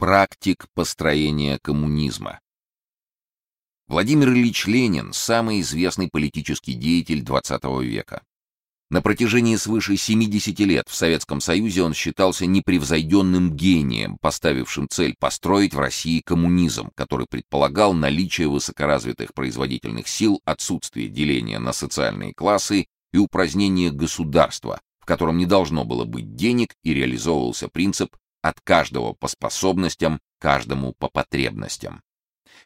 Практик построения коммунизма. Владимир Ильич Ленин самый известный политический деятель XX века. На протяжении свыше 70 лет в Советском Союзе он считался непревзойденным гением, поставившим цель построить в России коммунизм, который предполагал наличие высокоразвитых производительных сил, отсутствие деления на социальные классы и упразднение государства, в котором не должно было быть денег и реализовывался принцип от каждого по способностям, каждому по потребностям.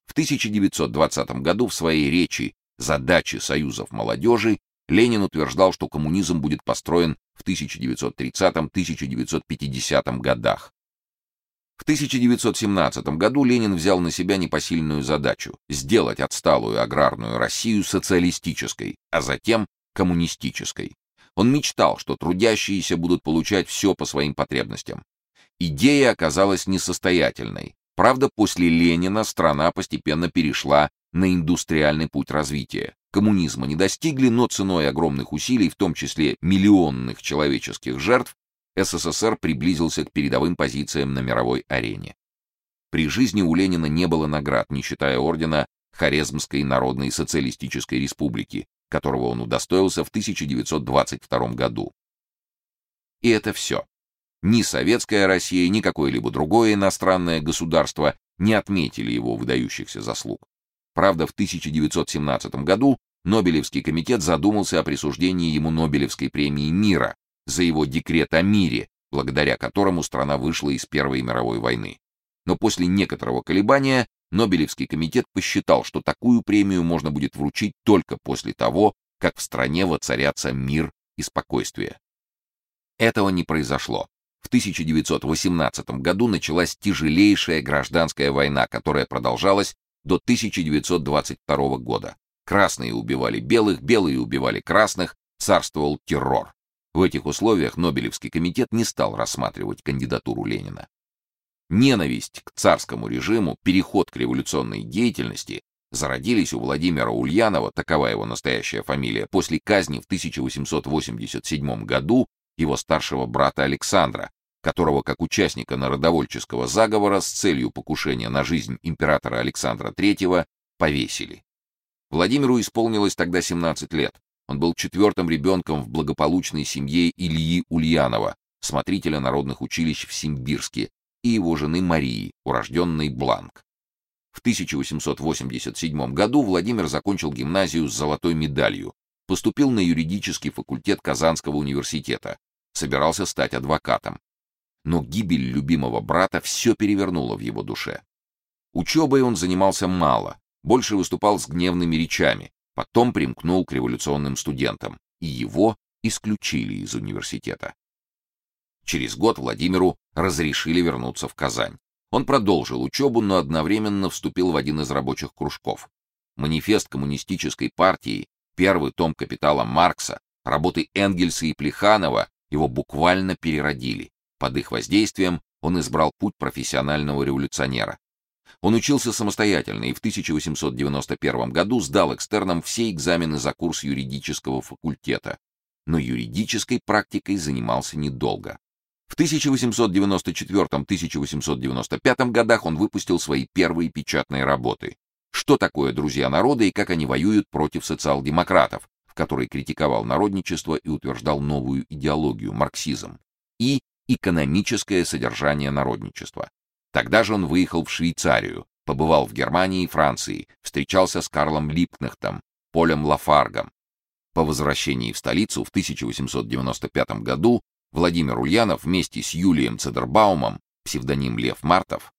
В 1920 году в своей речи «Задачи союзов молодежи» Ленин утверждал, что коммунизм будет построен в 1930-1950 годах. В 1917 году Ленин взял на себя непосильную задачу сделать отсталую аграрную Россию социалистической, а затем коммунистической. Он мечтал, что трудящиеся будут получать все по своим потребностям. Идея оказалась несостоятельной. Правда, после Ленина страна постепенно перешла на индустриальный путь развития. Коммунизма не достигли, но ценой огромных усилий, в том числе миллионных человеческих жертв, СССР приблизился к передовым позициям на мировой арене. При жизни у Ленина не было наград, не считая ордена Хорезмской Народной Социалистической Республики, которого он удостоился в 1922 году. И это все. Ни советская Россия, ни какое-либо другое иностранное государство не отметили его выдающихся заслуг. Правда, в 1917 году Нобелевский комитет задумался о присуждении ему Нобелевской премии мира за его декрет о мире, благодаря которому страна вышла из Первой мировой войны. Но после некоторого колебания Нобелевский комитет посчитал, что такую премию можно будет вручить только после того, как в стране воцарятся мир и спокойствие. Этого не произошло. В 1918 году началась тяжелейшая гражданская война, которая продолжалась до 1922 года. Красные убивали белых, белые убивали красных, царствовал террор. В этих условиях Нобелевский комитет не стал рассматривать кандидатуру Ленина. Ненависть к царскому режиму, переход к революционной деятельности зародились у Владимира Ульянова, такова его настоящая фамилия, после казни в 1887 году его старшего брата Александра, которого как участника народовольческого заговора с целью покушения на жизнь императора Александра III повесили. Владимиру исполнилось тогда 17 лет. Он был четвертым ребенком в благополучной семье Ильи Ульянова, смотрителя народных училищ в Симбирске, и его жены Марии, урожденной Бланк. В 1887 году Владимир закончил гимназию с золотой медалью, поступил на юридический факультет Казанского университета, собирался стать адвокатом. Но гибель любимого брата все перевернула в его душе. Учебой он занимался мало, больше выступал с гневными речами, потом примкнул к революционным студентам, и его исключили из университета. Через год Владимиру разрешили вернуться в Казань. Он продолжил учебу, но одновременно вступил в один из рабочих кружков. Манифест коммунистической партии, первый том «Капитала» Маркса, работы Энгельса и Плеханова его буквально переродили. Под их воздействием он избрал путь профессионального революционера. Он учился самостоятельно и в 1891 году сдал экстерном все экзамены за курс юридического факультета, но юридической практикой занимался недолго. В 1894-1895 годах он выпустил свои первые печатные работы. Что такое друзья народа и как они воюют против социал-демократов, в которой критиковал народничество и утверждал новую идеологию марксизм, и экономическое содержание народничества. Тогда же он выехал в Швейцарию, побывал в Германии и Франции, встречался с Карлом Липкнехтом, Полем Лафаргом. По возвращении в столицу в 1895 году Владимир Ульянов вместе с Юлием Цедербаумом, псевдоним Лев Мартов,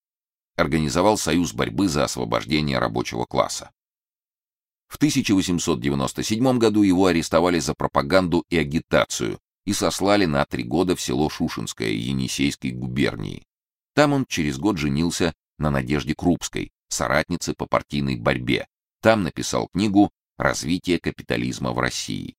организовал союз борьбы за освобождение рабочего класса. В 1897 году его арестовали за пропаганду и агитацию и сослали на три года в село Шушинское Енисейской губернии. Там он через год женился на Надежде Крупской, соратнице по партийной борьбе. Там написал книгу «Развитие капитализма в России».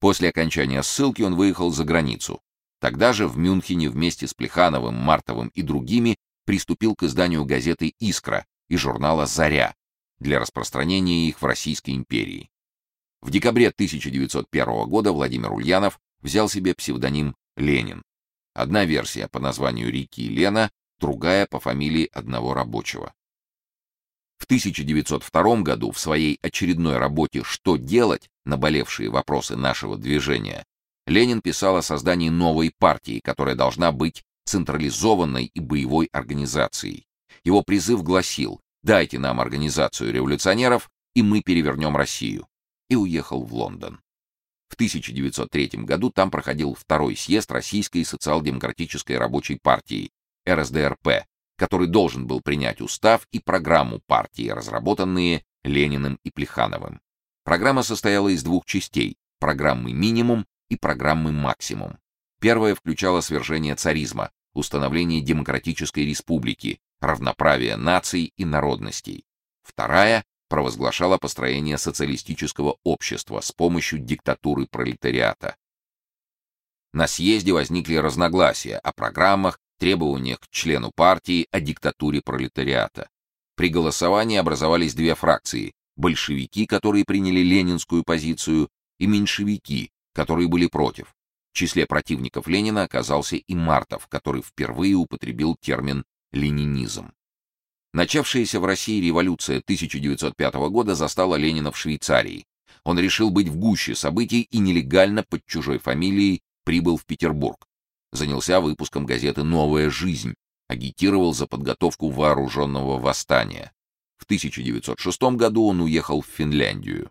После окончания ссылки он выехал за границу. Тогда же в Мюнхене вместе с Плехановым, Мартовым и другими приступил к изданию газеты «Искра» и журнала «Заря», для распространения их в Российской империи. В декабре 1901 года Владимир Ульянов взял себе псевдоним Ленин. Одна версия по названию реки Лена, другая по фамилии одного рабочего. В 1902 году в своей очередной работе «Что делать?» наболевшие вопросы нашего движения, Ленин писал о создании новой партии, которая должна быть централизованной и боевой организацией. Его призыв гласил «Дайте нам организацию революционеров, и мы перевернем Россию». И уехал в Лондон. В 1903 году там проходил второй съезд Российской социал-демократической рабочей партии, РСДРП, который должен был принять устав и программу партии, разработанные Лениным и Плехановым. Программа состояла из двух частей: программы минимум и программы максимум. Первая включала свержение царизма, установление демократической республики, равноправие наций и народностей. Вторая провозглашала построение социалистического общества с помощью диктатуры пролетариата. На съезде возникли разногласия о программах, требованиях к члену партии, о диктатуре пролетариата. При голосовании образовались две фракции: большевики, которые приняли ленинскую позицию, и меньшевики, которые были против. В числе противников Ленина оказался и Мартов, который впервые употребил термин ленинизм. Начавшаяся в России революция 1905 года застала Ленина в Швейцарии. Он решил быть в гуще событий и нелегально под чужой фамилией прибыл в Петербург. Занялся выпуском газеты Новая жизнь, агитировал за подготовку вооруженного восстания. В 1906 году он уехал в Финляндию.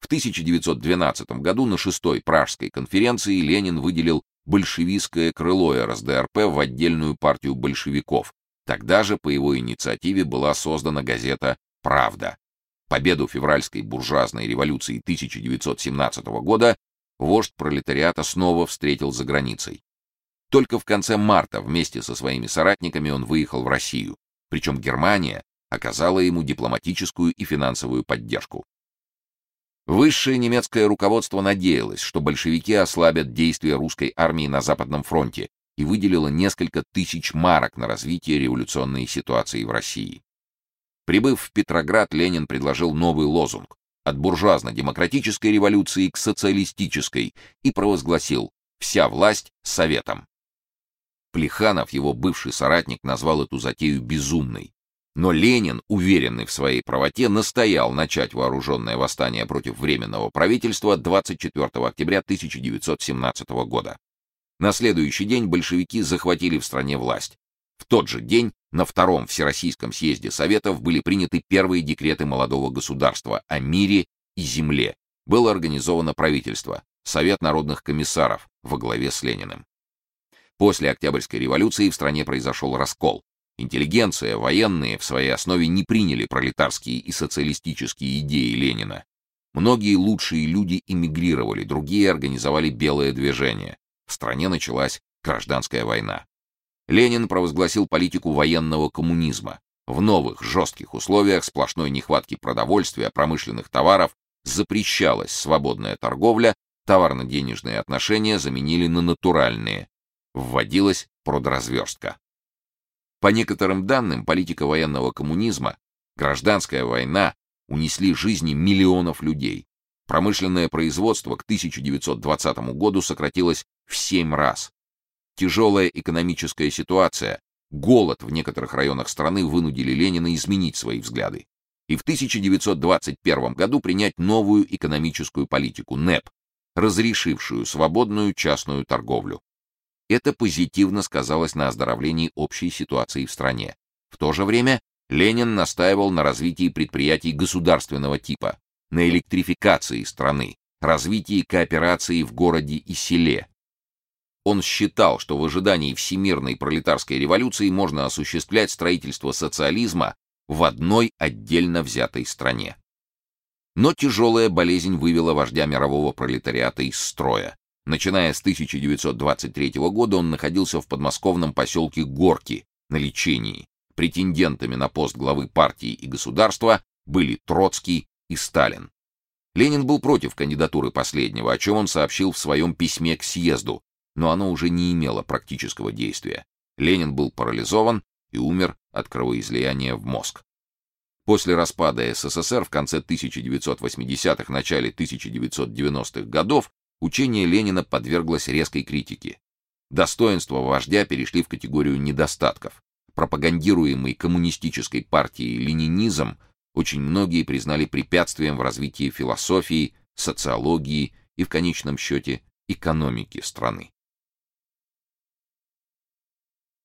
В 1912 году на шестой Пражской конференции Ленин выделил большевистское крыло РСДРП в отдельную партию большевиков, Тогда же по его инициативе была создана газета Правда. Победу февральской буржуазной революции 1917 года вождь пролетариата снова встретил за границей. Только в конце марта вместе со своими соратниками он выехал в Россию, причем Германия оказала ему дипломатическую и финансовую поддержку. Высшее немецкое руководство надеялось, что большевики ослабят действия русской армии на Западном фронте и выделила несколько тысяч марок на развитие революционной ситуации в России. Прибыв в Петроград, Ленин предложил новый лозунг от буржуазно-демократической революции к социалистической и провозгласил «Вся власть советом». Плеханов, его бывший соратник, назвал эту затею безумной. Но Ленин, уверенный в своей правоте, настоял начать вооруженное восстание против Временного правительства 24 октября 1917 года. На следующий день большевики захватили в стране власть. В тот же день на втором Всероссийском съезде Советов были приняты первые декреты молодого государства о мире и земле. Было организовано правительство, Совет народных комиссаров во главе с Лениным. После Октябрьской революции в стране произошел раскол. Интеллигенция, военные в своей основе не приняли пролетарские и социалистические идеи Ленина. Многие лучшие люди эмигрировали, другие организовали белое движение. В стране началась гражданская война. Ленин провозгласил политику военного коммунизма. В новых жестких условиях сплошной нехватки продовольствия, промышленных товаров запрещалась свободная торговля, товарно-денежные отношения заменили на натуральные. Вводилась продразверстка. По некоторым данным, политика военного коммунизма, гражданская война унесли жизни миллионов людей. Промышленное производство к 1920 году сократилось в семь раз. Тяжелая экономическая ситуация, голод в некоторых районах страны вынудили Ленина изменить свои взгляды и в 1921 году принять новую экономическую политику НЭП, разрешившую свободную частную торговлю. Это позитивно сказалось на оздоровлении общей ситуации в стране. В то же время Ленин настаивал на развитии предприятий государственного типа, на электрификации страны, развитии кооперации в городе и селе, он считал, что в ожидании всемирной пролетарской революции можно осуществлять строительство социализма в одной отдельно взятой стране. Но тяжелая болезнь вывела вождя мирового пролетариата из строя. Начиная с 1923 года он находился в подмосковном поселке Горки на лечении. Претендентами на пост главы партии и государства были Троцкий и Сталин. Ленин был против кандидатуры последнего, о чем он сообщил в своем письме к съезду, но оно уже не имело практического действия. Ленин был парализован и умер от кровоизлияния в мозг. После распада СССР в конце 1980-х, начале 1990-х годов учение Ленина подверглось резкой критике. Достоинства вождя перешли в категорию недостатков. Пропагандируемый коммунистической партией ленинизм очень многие признали препятствием в развитии философии, социологии и, в конечном счете, экономики страны.